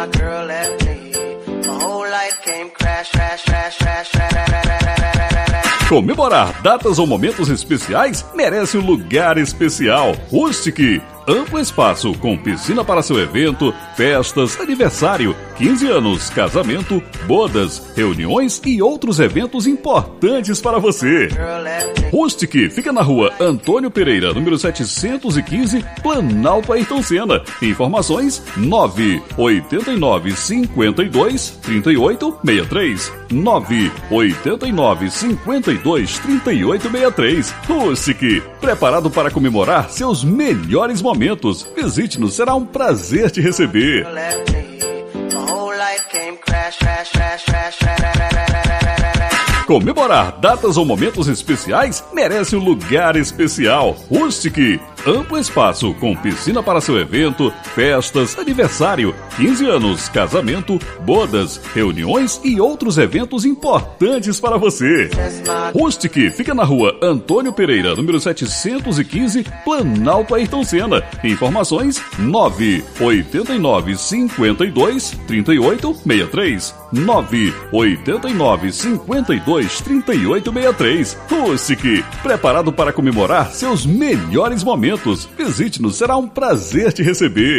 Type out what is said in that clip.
my girl left me. My whole life came crash, crash, crash, crash, crash, crash, crash, crash. Comemorar datas ou momentos especiais merece um lugar especial. Rustic Amplo espaço com piscina para seu evento, festas, aniversário, 15 anos, casamento, bodas, reuniões e outros eventos importantes para você. Rustic fica na rua Antônio Pereira, número 715, Planalto Ayrton Senna. Informações 989 52 38 63. 989 52 38 63. Rustic, preparado para comemorar seus melhores momentos momentos. Visite-nos, será um prazer te receber. Comemorar datas ou momentos especiais merece um lugar especial. Rustic Amplo espaço com piscina para seu evento, festas, aniversário, 15 anos, casamento, bodas, reuniões e outros eventos importantes para você. Rustic fica na rua Antônio Pereira, número 715, Planalto Ayrton Senna. Informações 989 52 38 63. 989 52 38 63. Rustic, preparado para comemorar seus melhores momentos. Visite-nos, será um prazer te receber.